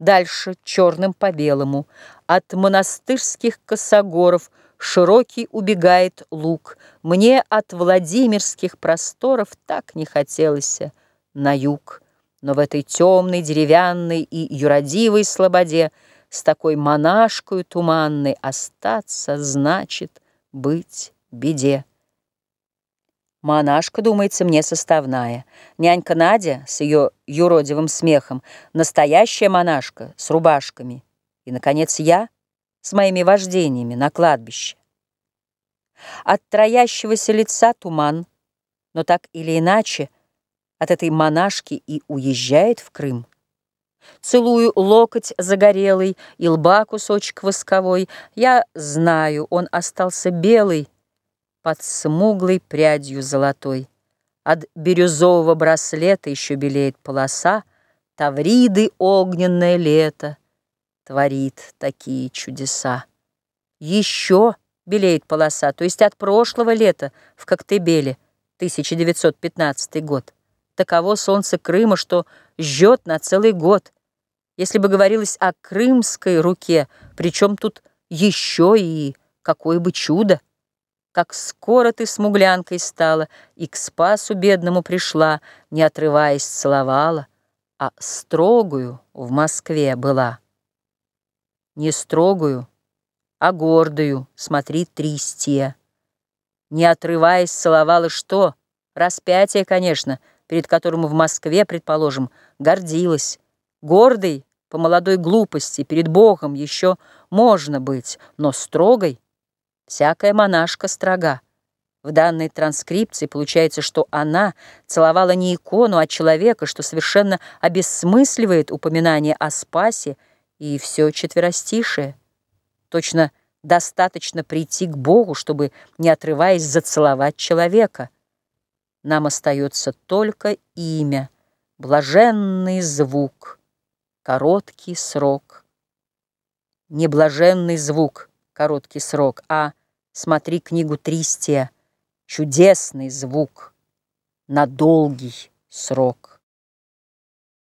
Дальше черным по белому От монастырских косогоров Широкий убегает луг. Мне от Владимирских просторов Так не хотелось на юг. Но в этой темной, деревянной И юродивой слободе С такой монашкою туманной Остаться значит быть беде. Монашка, думается мне, составная. Нянька Надя с ее юродивым смехом, настоящая монашка с рубашками. И, наконец, я с моими вождениями на кладбище. От троящегося лица туман, но так или иначе от этой монашки и уезжает в Крым. Целую локоть загорелый и лба кусочек восковой. Я знаю, он остался белый, под смуглой прядью золотой. От бирюзового браслета еще белеет полоса, Тавриды огненное лето творит такие чудеса. Еще белеет полоса, то есть от прошлого лета в Коктебеле, 1915 год. Таково солнце Крыма, что жжет на целый год. Если бы говорилось о крымской руке, причем тут еще и какое бы чудо. Как скоро ты смуглянкой стала И к спасу бедному пришла, Не отрываясь целовала, А строгую в Москве была. Не строгую, а гордую, смотри, тристия. Не отрываясь целовала что? Распятие, конечно, перед которым в Москве, предположим, гордилась. Гордой по молодой глупости перед Богом еще можно быть, но строгой — Всякая монашка строга. В данной транскрипции получается, что она целовала не икону, а человека, что совершенно обесмысливает упоминание о спасе и все четверостишее. Точно достаточно прийти к Богу, чтобы, не отрываясь, зацеловать человека. Нам остается только имя, блаженный звук, короткий срок. Не блаженный звук, короткий срок, а Смотри книгу Тристия. Чудесный звук на долгий срок.